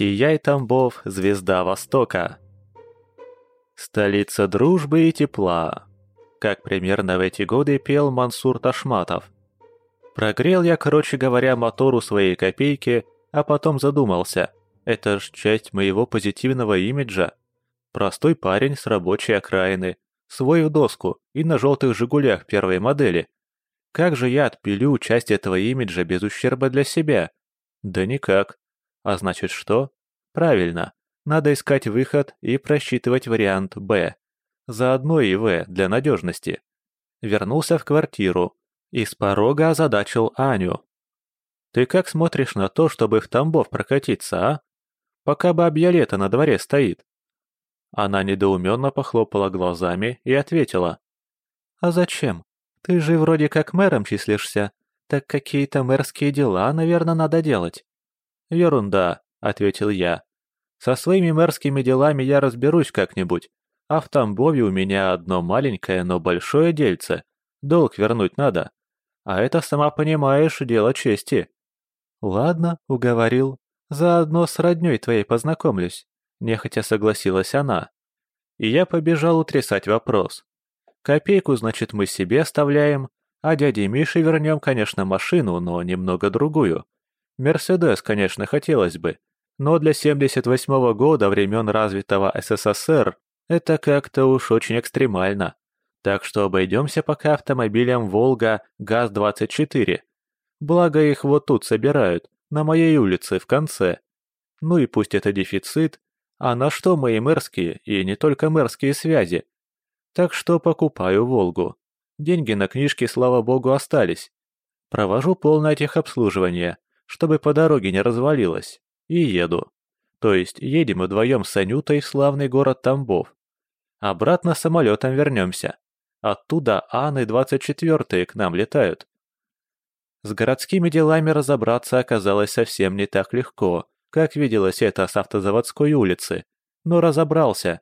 Сияй, Тамбов, звезда Востока. Столица дружбы и тепла. Как примерно в эти годы пел Мансур Ташматов. Прогрел я, короче говоря, мотору своей копейки, а потом задумался. Это ж часть моего позитивного имиджа. Простой парень с рабочей окраины, свой в доску и на желтых «Жигулях» первой модели. Как же я отпилю часть этого имиджа без ущерба для себя? Да никак. А значит что? Правильно, надо искать выход и просчитывать вариант «Б». Заодно и «В» для надежности. Вернулся в квартиру и с порога озадачил Аню. «Ты как смотришь на то, чтобы в Тамбов прокатиться, а? Пока бабья лето на дворе стоит». Она недоуменно похлопала глазами и ответила. «А зачем? Ты же вроде как мэром числишься, так какие-то мэрские дела, наверное, надо делать». «Ерунда», — ответил я. «Со своими мэрскими делами я разберусь как-нибудь, а в Тамбове у меня одно маленькое, но большое дельце. Долг вернуть надо. А это, сама понимаешь, дело чести». «Ладно», — уговорил. «Заодно с роднёй твоей познакомлюсь», — нехотя согласилась она. И я побежал утрясать вопрос. Копейку, значит, мы себе оставляем, а дяде Мише вернем, конечно, машину, но немного другую. Мерседес, конечно, хотелось бы, но для 78-го года времен развитого СССР это как-то уж очень экстремально. Так что обойдемся пока автомобилем «Волга» ГАЗ-24. Благо их вот тут собирают, на моей улице, в конце. Ну и пусть это дефицит, а на что мои мэрские и не только мэрские связи? Так что покупаю «Волгу». Деньги на книжки, слава богу, остались. Провожу полное техобслуживание, чтобы по дороге не развалилось, и еду. То есть едем вдвоем с Анютой в славный город Тамбов. Обратно самолетом вернемся. Оттуда Анны 24-е к нам летают. С городскими делами разобраться оказалось совсем не так легко, как виделось это с автозаводской улицы. Но разобрался.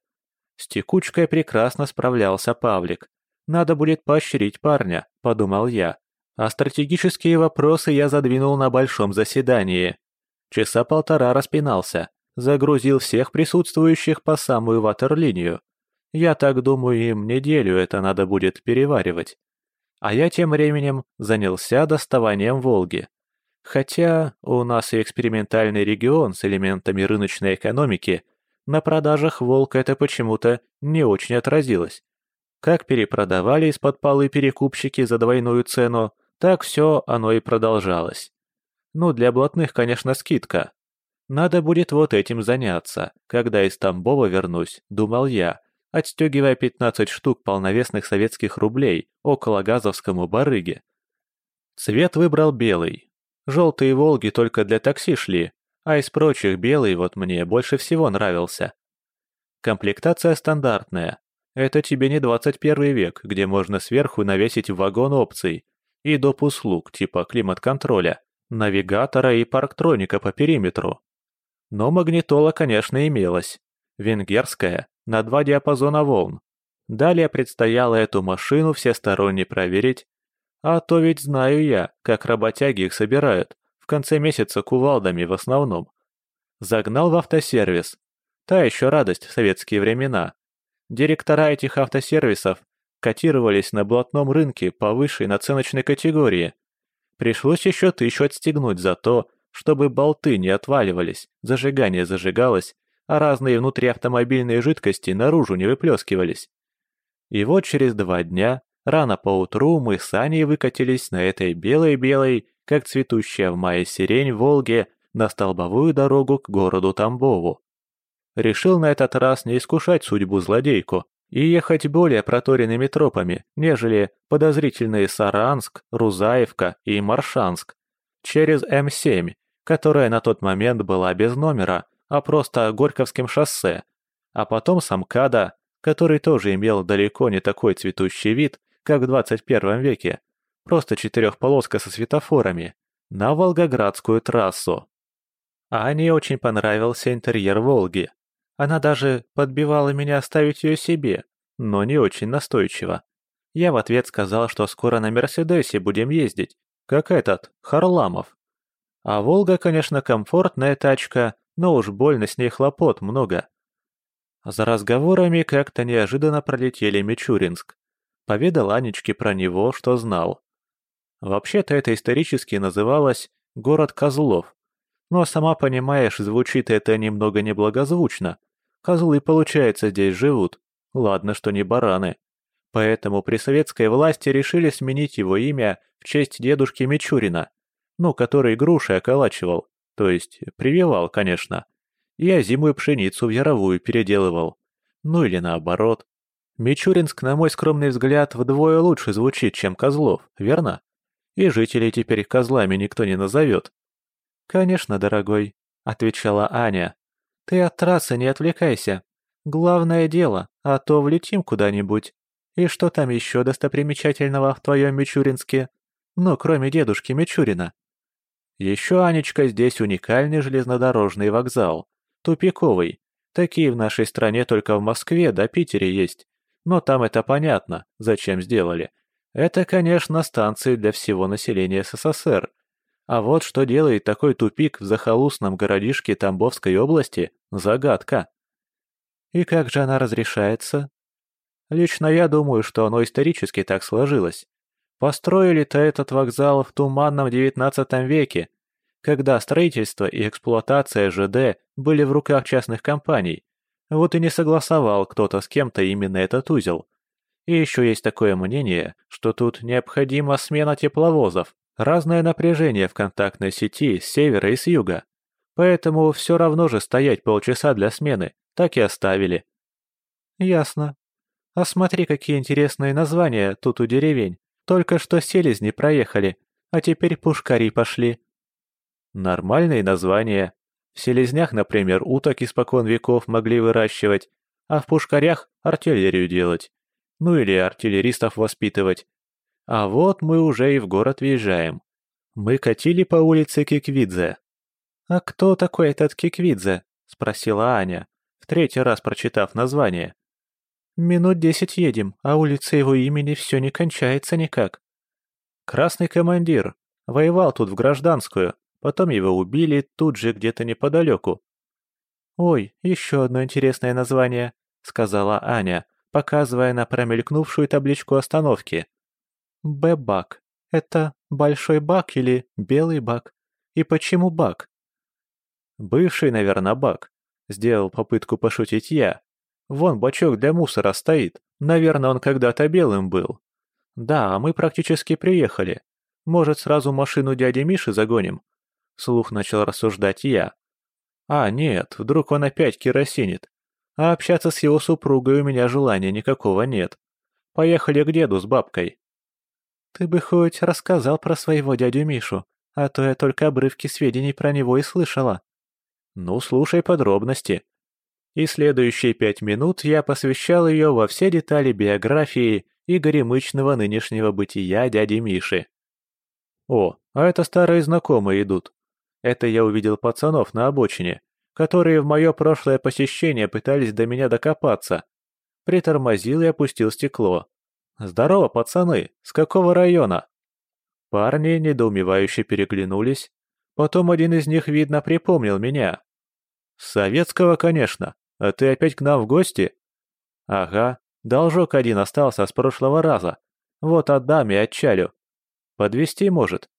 С текучкой прекрасно справлялся Павлик. Надо будет поощрить парня, подумал я. А стратегические вопросы я задвинул на большом заседании. Часа полтора распинался, загрузил всех присутствующих по самую ватерлинию. Я так думаю, им неделю это надо будет переваривать. А я тем временем занялся доставанием «Волги». Хотя у нас и экспериментальный регион с элементами рыночной экономики, на продажах «Волк» это почему-то не очень отразилось. Как перепродавали из-под полы перекупщики за двойную цену, так все оно и продолжалось. Ну, для блатных, конечно, скидка. Надо будет вот этим заняться, когда из Тамбова вернусь, думал я, отстегивая 15 штук полновесных советских рублей около газовскому барыге. Цвет выбрал белый. Желтые «Волги» только для такси шли, а из прочих белый вот мне больше всего нравился. Комплектация стандартная. Это тебе не 21 век, где можно сверху навесить вагон опций, и доп. услуг типа климат-контроля, навигатора и парктроника по периметру. Но магнитола, конечно, имелась. Венгерская, на два диапазона волн. Далее предстояло эту машину всесторонне проверить, а то ведь знаю я, как работяги их собирают, в конце месяца кувалдами в основном. Загнал в автосервис. Та еще радость в советские времена. Директора этих автосервисов котировались на блатном рынке по высшей наценочной категории. Пришлось еще тысячу отстегнуть за то, чтобы болты не отваливались, зажигание зажигалось, а разные внутриавтомобильные жидкости наружу не выплескивались. И вот через два дня, рано поутру, мы с Аней выкатились на этой белой-белой, как цветущая в мае сирень Волге, на столбовую дорогу к городу Тамбову. Решил на этот раз не искушать судьбу злодейку, и ехать более проторенными тропами, нежели подозрительные Саранск, Рузаевка и Маршанск, через М7, которая на тот момент была без номера, а просто Горьковским шоссе, а потом Самкада, который тоже имел далеко не такой цветущий вид, как в 21 веке, просто четырехполоска со светофорами, на Волгоградскую трассу. Ане очень понравился интерьер Волги, она даже подбивала меня оставить ее себе, но не очень настойчиво. Я в ответ сказал, что скоро на Мерседесе будем ездить, как этот, Харламов. А «Волга», конечно, комфортная тачка, но уж больно с ней хлопот много. За разговорами как-то неожиданно пролетели Мичуринск. Поведал Анечке про него, что знал. Вообще-то это исторически называлось «город козлов». Но, сама понимаешь, звучит это немного неблагозвучно. Козлы, получается, здесь живут. Ладно, что не бараны. Поэтому при советской власти решили сменить его имя в честь дедушки Мичурина, ну, который груши околачивал, то есть прививал, конечно. Я зимую пшеницу в яровую переделывал. Ну или наоборот. Мичуринск, на мой скромный взгляд, вдвое лучше звучит, чем Козлов, верно? И жителей теперь козлами никто не назовет. «Конечно, дорогой», — отвечала Аня. «Ты от трассы не отвлекайся. Главное дело, а то влетим куда-нибудь. И что там еще достопримечательного в твоем Мичуринске? Ну, кроме дедушки Мичурина». Еще, Анечка, здесь уникальный железнодорожный вокзал. Тупиковый. Такие в нашей стране только в Москве да Питере есть. Но там это понятно, зачем сделали. Это, конечно, станции для всего населения СССР. А вот что делает такой тупик в захолустном городишке Тамбовской области – загадка. И как же она разрешается? Лично я думаю, что оно исторически так сложилось. Построили-то этот вокзал в туманном XIX веке, когда строительство и эксплуатация ЖД были в руках частных компаний. Вот и не согласовал кто-то с кем-то именно этот узел. И еще есть такое мнение, что тут необходима смена тепловозов, разное напряжение в контактной сети с севера и с юга. Поэтому все равно же стоять полчаса для смены, так и оставили. Ясно. А смотри, какие интересные названия тут у деревень. Только что селезни проехали, а теперь пушкари пошли. Нормальные названия. В селезнях, например, уток испокон веков могли выращивать, а в пушкарях артиллерию делать. Ну или артиллеристов воспитывать. А вот мы уже и в город въезжаем. Мы катили по улице Киквидзе. «А кто такой этот Киквидзе?» — спросила Аня, в третий раз прочитав название. «Минут десять едем, а улица его имени все не кончается никак». «Красный командир. Воевал тут в гражданскую. Потом его убили тут же где-то неподалеку». «Ой, еще одно интересное название», — сказала Аня, показывая на промелькнувшую табличку остановки. «Б-бак. Это большой бак или белый бак? И почему бак?» «Бывший, наверное, бак», — сделал попытку пошутить я. «Вон бачок для мусора стоит. Наверное, он когда-то белым был. Да, мы практически приехали. Может, сразу машину дяди Миши загоним?» Слух начал рассуждать я. «А, нет, вдруг он опять керосинит. А общаться с его супругой у меня желания никакого нет. Поехали к деду с бабкой. Ты бы хоть рассказал про своего дядю Мишу, а то я только обрывки сведений про него и слышала. Ну, слушай подробности. И следующие пять минут я посвящал ее во все детали биографии и горемычного нынешнего бытия дяди Миши. О, а это старые знакомые идут. Это я увидел пацанов на обочине которые в мое прошлое посещение пытались до меня докопаться. Притормозил и опустил стекло. «Здорово, пацаны! С какого района?» Парни недоумевающе переглянулись. Потом один из них, видно, припомнил меня. «С советского, конечно. А ты опять к нам в гости?» «Ага, должок один остался с прошлого раза. Вот отдам и отчалю. Подвести может?»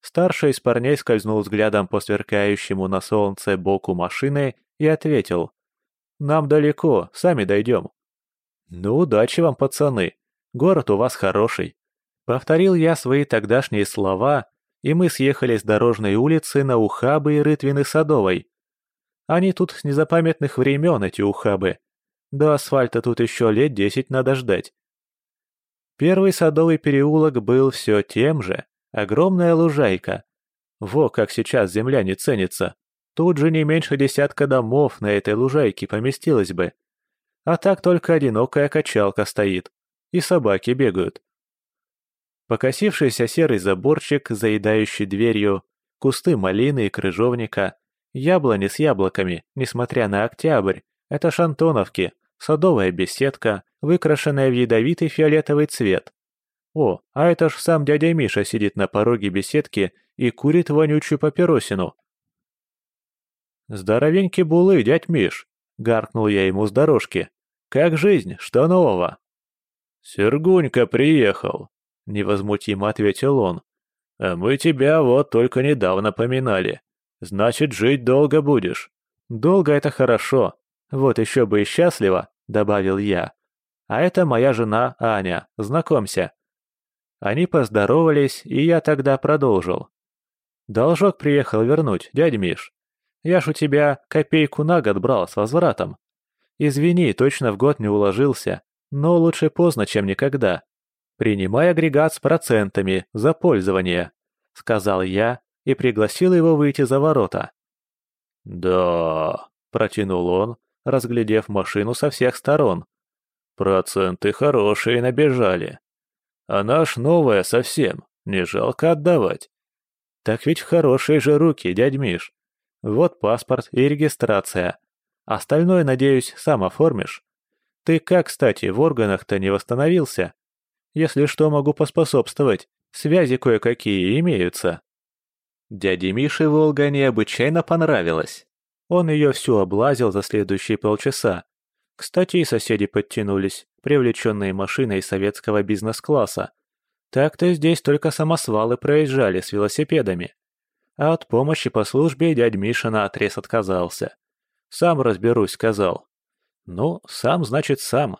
Старший из парней скользнул взглядом по сверкающему на солнце боку машины и ответил. «Нам далеко, сами дойдем». «Ну, удачи вам, пацаны. Город у вас хороший». Повторил я свои тогдашние слова, и мы съехали с дорожной улицы на ухабы и рытвины Садовой. Они тут с незапамятных времен, эти ухабы. До асфальта тут еще лет десять надо ждать. Первый садовый переулок был все тем же, Огромная лужайка. Во как сейчас земля не ценится. Тут же не меньше десятка домов на этой лужайке поместилось бы. А так только одинокая качалка стоит. И собаки бегают. Покосившийся серый заборчик, заедающий дверью, кусты малины и крыжовника, яблони с яблоками, несмотря на октябрь, это шантоновки, садовая беседка, выкрашенная в ядовитый фиолетовый цвет, о, а это ж сам дядя Миша сидит на пороге беседки и курит вонючую папиросину. «Здоровенький булы, дядь Миш!» — гаркнул я ему с дорожки. «Как жизнь? Что нового?» «Сергунька приехал», — невозмутимо ответил он. «А мы тебя вот только недавно поминали. Значит, жить долго будешь». «Долго это хорошо. Вот еще бы и счастливо», — добавил я. «А это моя жена Аня. Знакомься». Они поздоровались, и я тогда продолжил. «Должок приехал вернуть, дядь Миш. Я ж у тебя копейку на год брал с возвратом. Извини, точно в год не уложился, но лучше поздно, чем никогда. Принимай агрегат с процентами за пользование», — сказал я и пригласил его выйти за ворота. «Да», — протянул он, разглядев машину со всех сторон. «Проценты хорошие набежали. А наш новая совсем, не жалко отдавать». «Так ведь в хорошие же руки, дядь Миш. Вот паспорт и регистрация. Остальное, надеюсь, сам оформишь. Ты как, кстати, в органах-то не восстановился? Если что, могу поспособствовать. Связи кое-какие имеются». Дяде Мише Волга необычайно понравилась. Он ее всю облазил за следующие полчаса. Кстати, и соседи подтянулись, привлеченные машиной советского бизнес-класса. Так-то здесь только самосвалы проезжали с велосипедами. А от помощи по службе дядь Миша наотрез отказался. «Сам разберусь», — сказал. «Ну, сам значит сам».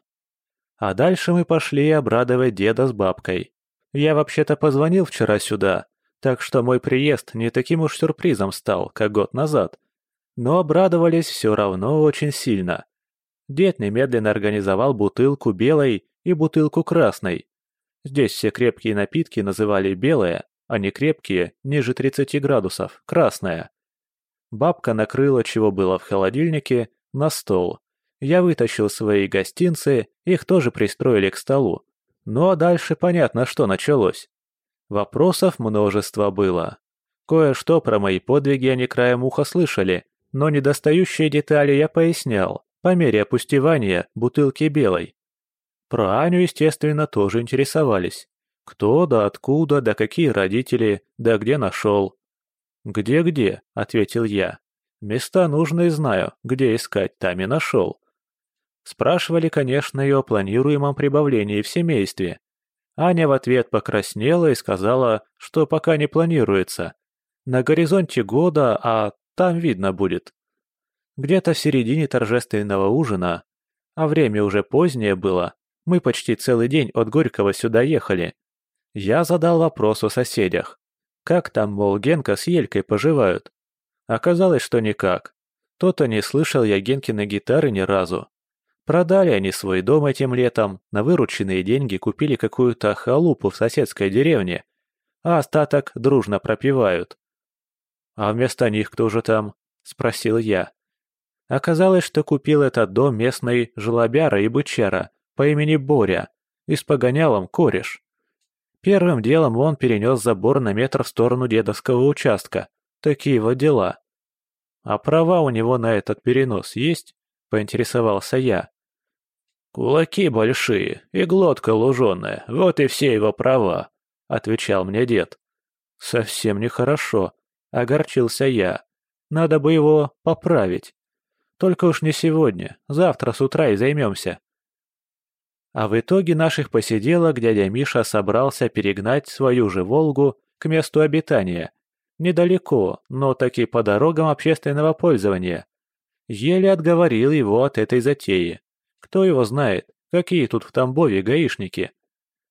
А дальше мы пошли обрадовать деда с бабкой. Я вообще-то позвонил вчера сюда, так что мой приезд не таким уж сюрпризом стал, как год назад. Но обрадовались все равно очень сильно. Дед немедленно организовал бутылку белой и бутылку красной. Здесь все крепкие напитки называли белые, а не крепкие, ниже 30 градусов, красная. Бабка накрыла, чего было в холодильнике, на стол. Я вытащил свои гостинцы, их тоже пристроили к столу. Ну а дальше понятно, что началось. Вопросов множество было. Кое-что про мои подвиги они краем уха слышали, но недостающие детали я пояснял, по мере опустевания бутылки белой. Про Аню, естественно, тоже интересовались. Кто, да откуда, да какие родители, да где нашел. «Где-где?» — ответил я. «Места нужные знаю, где искать, там и нашел». Спрашивали, конечно, и о планируемом прибавлении в семействе. Аня в ответ покраснела и сказала, что пока не планируется. На горизонте года, а там видно будет. Где-то в середине торжественного ужина, а время уже позднее было, мы почти целый день от Горького сюда ехали, я задал вопрос о соседях. Как там, мол, Генка с Елькой поживают? Оказалось, что никак. То-то не слышал я Генкиной гитары ни разу. Продали они свой дом этим летом, на вырученные деньги купили какую-то халупу в соседской деревне, а остаток дружно пропивают. «А вместо них кто же там?» – спросил я. Оказалось, что купил этот дом местный жлобяра и бычара по имени Боря и с погонялом кореш. Первым делом он перенес забор на метр в сторону дедовского участка. Такие вот дела. А права у него на этот перенос есть? Поинтересовался я. «Кулаки большие и глотка луженая, вот и все его права», — отвечал мне дед. «Совсем нехорошо», — огорчился я. «Надо бы его поправить. Только уж не сегодня, завтра с утра и займемся». А в итоге наших посиделок дядя Миша собрался перегнать свою же «Волгу» к месту обитания. Недалеко, но таки по дорогам общественного пользования. Еле отговорил его от этой затеи. Кто его знает, какие тут в Тамбове гаишники.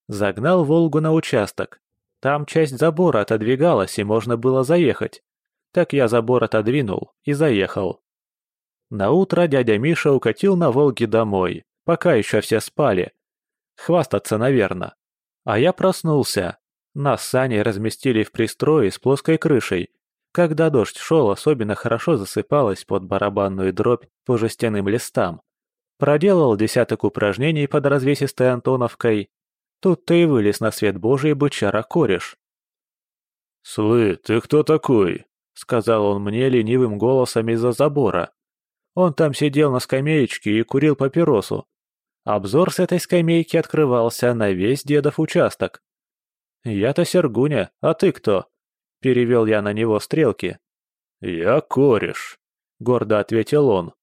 Загнал «Волгу» на участок. Там часть забора отодвигалась, и можно было заехать. Так я забор отодвинул и заехал. На утро дядя Миша укатил на «Волге» домой, пока еще все спали. Хвастаться, наверное. А я проснулся. Нас с Аней разместили в пристрое с плоской крышей. Когда дождь шел, особенно хорошо засыпалась под барабанную дробь по жестяным листам. Проделал десяток упражнений под развесистой Антоновкой. Тут-то и вылез на свет божий бычара кореш. «Слы, ты кто такой?» — сказал он мне ленивым голосом из-за забора. Он там сидел на скамеечке и курил папиросу. Обзор с этой скамейки открывался на весь дедов участок. «Я-то Сергуня, а ты кто?» — перевел я на него стрелки. «Я кореш», — гордо ответил он.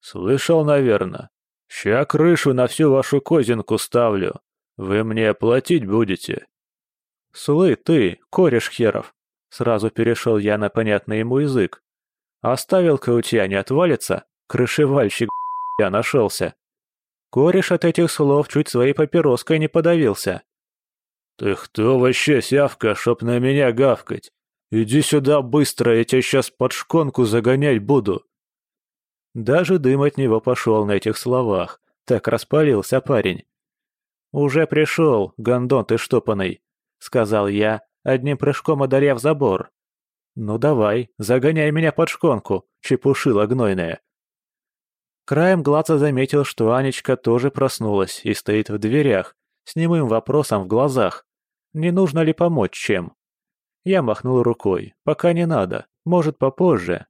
«Слышал, наверное. Ща крышу на всю вашу козинку ставлю. Вы мне платить будете». «Слы, ты, кореш херов!» Сразу перешел я на понятный ему язык. «Оставил-ка у тебя не отвалится? Крышевальщик, я нашелся!» Кореш от этих слов чуть своей папироской не подавился. «Ты кто вообще, сявка, чтоб на меня гавкать? Иди сюда быстро, я тебя сейчас под шконку загонять буду!» Даже дым от него пошел на этих словах, так распалился парень. «Уже пришел, гондон ты штопанный», — сказал я, одним прыжком одаряв забор. «Ну давай, загоняй меня под шконку, чепушила гнойная». Краем глаза заметил, что Анечка тоже проснулась и стоит в дверях, с немым вопросом в глазах. Не нужно ли помочь чем? Я махнул рукой. Пока не надо. Может, попозже.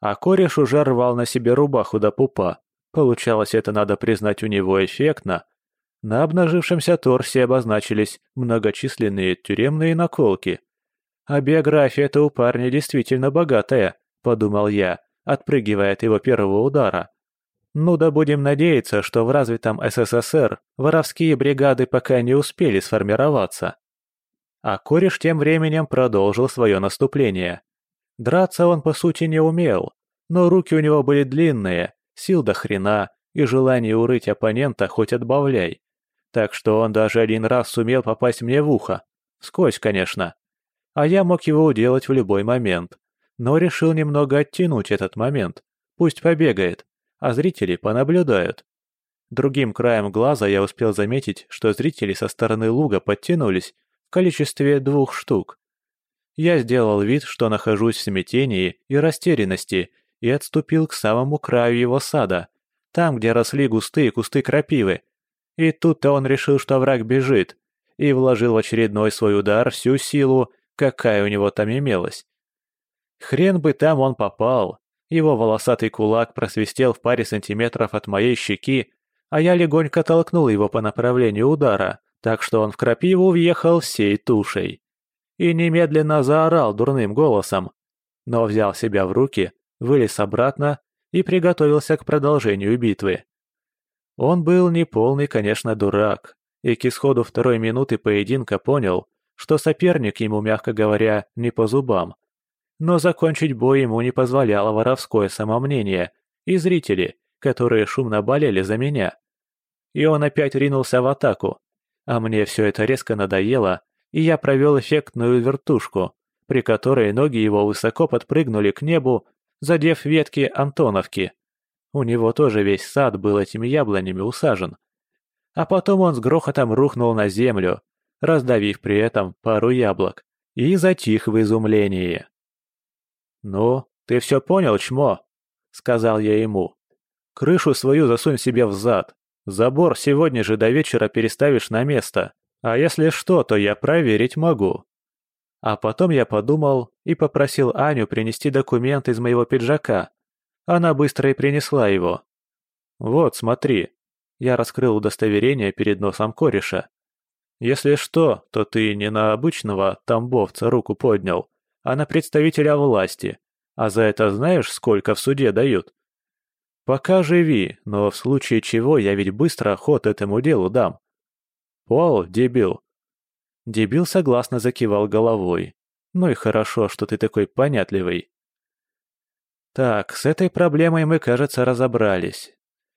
А кореш уже рвал на себе рубаху до пупа. Получалось это, надо признать, у него эффектно. На обнажившемся торсе обозначились многочисленные тюремные наколки. А биография-то у парня действительно богатая, подумал я, отпрыгивая от его первого удара. Ну да будем надеяться, что в развитом СССР воровские бригады пока не успели сформироваться. А кореш тем временем продолжил свое наступление. Драться он по сути не умел, но руки у него были длинные, сил до хрена, и желание урыть оппонента хоть отбавляй. Так что он даже один раз сумел попасть мне в ухо. Сквозь, конечно. А я мог его уделать в любой момент. Но решил немного оттянуть этот момент. Пусть побегает, а зрители понаблюдают. Другим краем глаза я успел заметить, что зрители со стороны луга подтянулись количестве двух штук. Я сделал вид, что нахожусь в смятении и растерянности, и отступил к самому краю его сада, там, где росли густые кусты крапивы. И тут-то он решил, что враг бежит, и вложил в очередной свой удар всю силу, какая у него там имелась. Хрен бы там он попал. Его волосатый кулак просвистел в паре сантиметров от моей щеки, а я легонько толкнул его по направлению удара, так что он в крапиву въехал всей тушей. И немедленно заорал дурным голосом, но взял себя в руки, вылез обратно и приготовился к продолжению битвы. Он был неполный, конечно, дурак, и к исходу второй минуты поединка понял, что соперник ему, мягко говоря, не по зубам. Но закончить бой ему не позволяло воровское самомнение и зрители, которые шумно болели за меня. И он опять ринулся в атаку, а мне все это резко надоело, и я провел эффектную вертушку, при которой ноги его высоко подпрыгнули к небу, задев ветки Антоновки. У него тоже весь сад был этими яблонями усажен. А потом он с грохотом рухнул на землю, раздавив при этом пару яблок, и затих в изумлении. «Ну, ты все понял, чмо?» — сказал я ему. «Крышу свою засунь себе в зад, Забор сегодня же до вечера переставишь на место, а если что, то я проверить могу». А потом я подумал и попросил Аню принести документ из моего пиджака. Она быстро и принесла его. «Вот, смотри». Я раскрыл удостоверение перед носом кореша. «Если что, то ты не на обычного тамбовца руку поднял, а на представителя власти. А за это знаешь, сколько в суде дают?» Пока живи, но в случае чего я ведь быстро ход этому делу дам. Пол, дебил. Дебил согласно закивал головой. Ну и хорошо, что ты такой понятливый. Так, с этой проблемой мы, кажется, разобрались.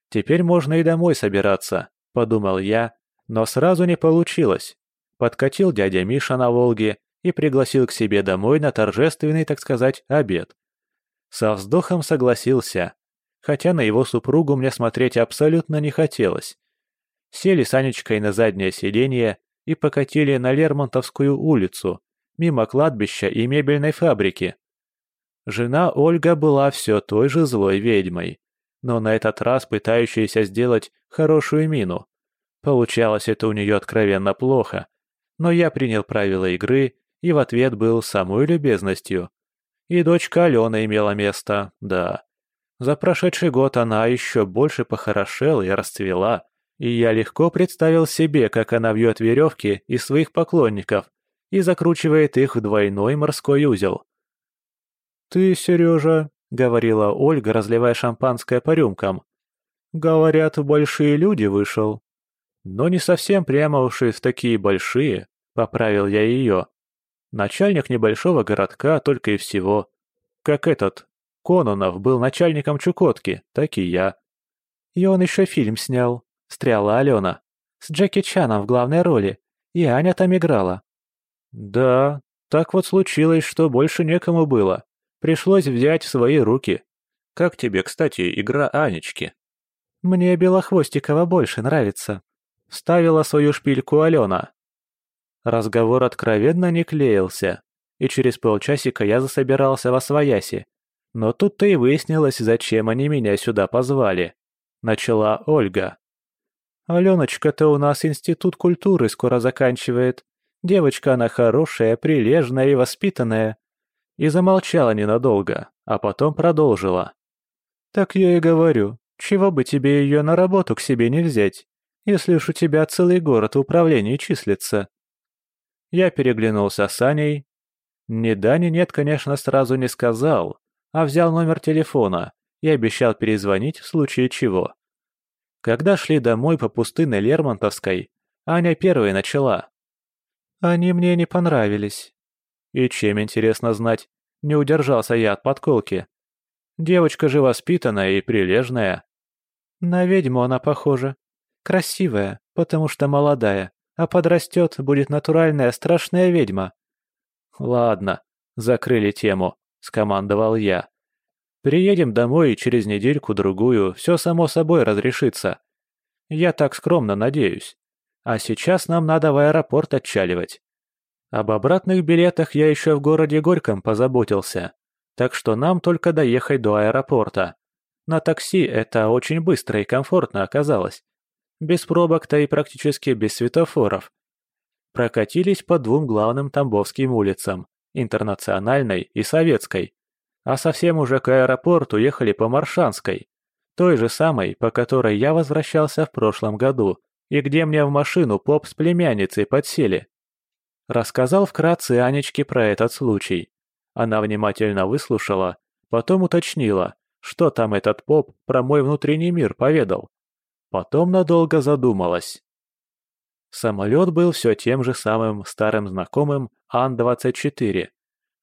Теперь можно и домой собираться, подумал я, но сразу не получилось. Подкатил дядя Миша на Волге и пригласил к себе домой на торжественный, так сказать, обед. Со вздохом согласился, хотя на его супругу мне смотреть абсолютно не хотелось. Сели с Анечкой на заднее сиденье и покатили на Лермонтовскую улицу, мимо кладбища и мебельной фабрики. Жена Ольга была все той же злой ведьмой, но на этот раз пытающаяся сделать хорошую мину. Получалось это у нее откровенно плохо, но я принял правила игры и в ответ был самой любезностью. И дочка Алена имела место, да. За прошедший год она еще больше похорошела и расцвела, и я легко представил себе, как она вьет веревки из своих поклонников и закручивает их в двойной морской узел. «Ты, Сережа, — говорила Ольга, разливая шампанское по рюмкам. «Говорят, большие люди вышел». «Но не совсем прямо уж и в такие большие», — поправил я ее. «Начальник небольшого городка только и всего. Как этот, Кононов был начальником Чукотки, так и я». «И он еще фильм снял», — встряла Алена. «С Джеки Чаном в главной роли. И Аня там играла». «Да, так вот случилось, что больше некому было. Пришлось взять в свои руки. Как тебе, кстати, игра Анечки?» «Мне Белохвостикова больше нравится», — вставила свою шпильку Алена. Разговор откровенно не клеился, и через полчасика я засобирался во свояси. Но тут-то и выяснилось, зачем они меня сюда позвали. Начала Ольга. «Аленочка-то у нас институт культуры скоро заканчивает. Девочка она хорошая, прилежная и воспитанная. И замолчала ненадолго, а потом продолжила. «Так я и говорю, чего бы тебе ее на работу к себе не взять, если уж у тебя целый город в управлении числится?» Я переглянулся с Аней. Ни да, ни нет, конечно, сразу не сказал, а взял номер телефона и обещал перезвонить в случае чего. Когда шли домой по пустынной Лермонтовской, Аня первой начала. «Они мне не понравились. И чем, интересно знать, не удержался я от подколки. Девочка же воспитанная и прилежная. На ведьму она похожа. Красивая, потому что молодая, а подрастет, будет натуральная страшная ведьма. Ладно, закрыли тему, скомандовал я. Приедем домой и через недельку-другую все само собой разрешится. Я так скромно надеюсь. А сейчас нам надо в аэропорт отчаливать. Об обратных билетах я еще в городе Горьком позаботился, так что нам только доехать до аэропорта. На такси это очень быстро и комфортно оказалось. Без пробок-то и практически без светофоров. Прокатились по двум главным Тамбовским улицам, Интернациональной и Советской. А совсем уже к аэропорту ехали по Маршанской, той же самой, по которой я возвращался в прошлом году, и где мне в машину поп с племянницей подсели. Рассказал вкратце Анечке про этот случай. Она внимательно выслушала, потом уточнила, что там этот поп про мой внутренний мир поведал. Потом надолго задумалась. Самолет был все тем же самым старым знакомым Ан-24.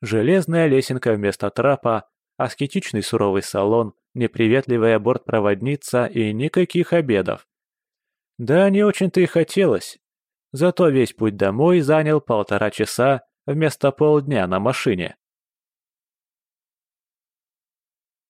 Железная лесенка вместо трапа, аскетичный суровый салон, неприветливая бортпроводница и никаких обедов. Да, не очень-то и хотелось, Зато весь путь домой занял полтора часа вместо полдня на машине.